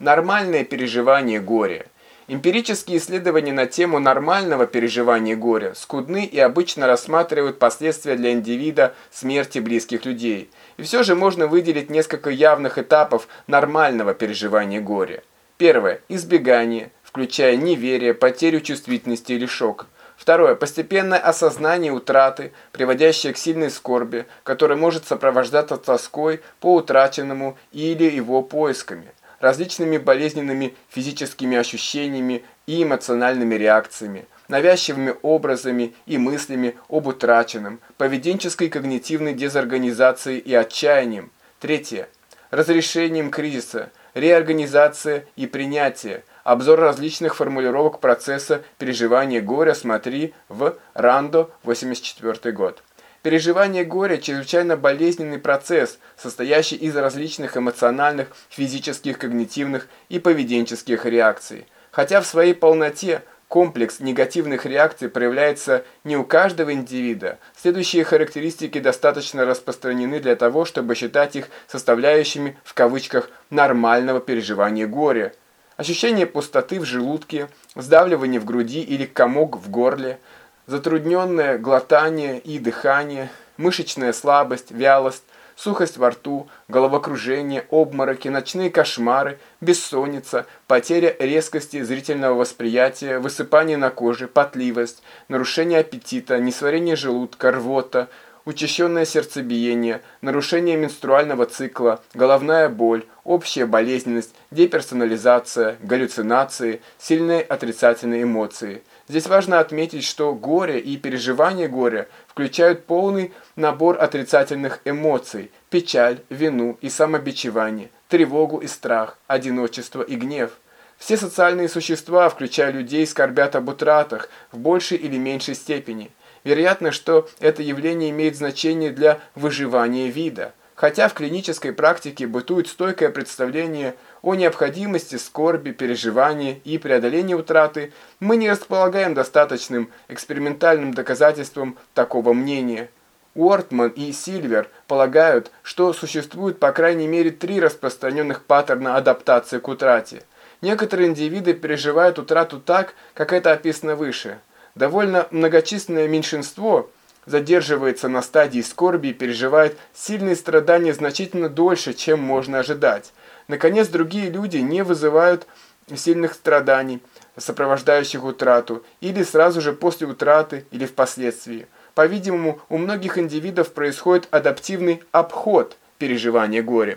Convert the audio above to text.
Нормальное переживание горя. Эмпирические исследования на тему нормального переживания горя скудны и обычно рассматривают последствия для индивида смерти близких людей. И все же можно выделить несколько явных этапов нормального переживания горя. Первое. Избегание, включая неверие, потерю чувствительности или шок. Второе. Постепенное осознание утраты, приводящее к сильной скорби, которая может сопровождаться тоской по утраченному или его поисками различными болезненными физическими ощущениями и эмоциональными реакциями, навязчивыми образами и мыслями об утраченном, поведенческой когнитивной дезорганизацией и отчаянием. Третье. Разрешением кризиса, реорганизация и принятие. Обзор различных формулировок процесса переживания горя смотри в Рандо, 84 год. Переживание горя – чрезвычайно болезненный процесс, состоящий из различных эмоциональных, физических, когнитивных и поведенческих реакций. Хотя в своей полноте комплекс негативных реакций проявляется не у каждого индивида, следующие характеристики достаточно распространены для того, чтобы считать их составляющими в кавычках «нормального переживания горя». Ощущение пустоты в желудке, сдавливание в груди или комок в горле – затрудненное глотание и дыхание, мышечная слабость, вялость, сухость во рту, головокружение, обмороки, ночные кошмары, бессонница, потеря резкости зрительного восприятия, высыпание на коже, потливость, нарушение аппетита, несварение желудка, рвота, учащенное сердцебиение, нарушение менструального цикла, головная боль, общая болезненность, деперсонализация, галлюцинации, сильные отрицательные эмоции – Здесь важно отметить, что горе и переживание горя включают полный набор отрицательных эмоций – печаль, вину и самобичевание, тревогу и страх, одиночество и гнев. Все социальные существа, включая людей, скорбят об утратах в большей или меньшей степени. Вероятно, что это явление имеет значение для выживания вида – Хотя в клинической практике бытует стойкое представление о необходимости скорби, переживания и преодоления утраты, мы не располагаем достаточным экспериментальным доказательством такого мнения. Уортман и Сильвер полагают, что существует по крайней мере три распространенных паттерна адаптации к утрате. Некоторые индивиды переживают утрату так, как это описано выше. Довольно многочисленное меньшинство – задерживается на стадии скорби и переживает сильные страдания значительно дольше, чем можно ожидать. Наконец, другие люди не вызывают сильных страданий, сопровождающих утрату, или сразу же после утраты, или впоследствии. По-видимому, у многих индивидов происходит адаптивный обход переживания горя.